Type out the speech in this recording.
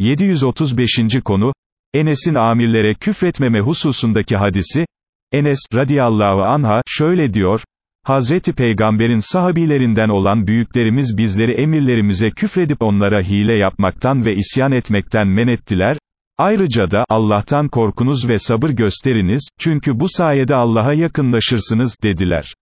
735. konu, Enes'in amirlere küfretmeme hususundaki hadisi, Enes, radiyallahu anha, şöyle diyor, Hazreti Peygamber'in sahabilerinden olan büyüklerimiz bizleri emirlerimize küfredip onlara hile yapmaktan ve isyan etmekten men ettiler, ayrıca da, Allah'tan korkunuz ve sabır gösteriniz, çünkü bu sayede Allah'a yakınlaşırsınız, dediler.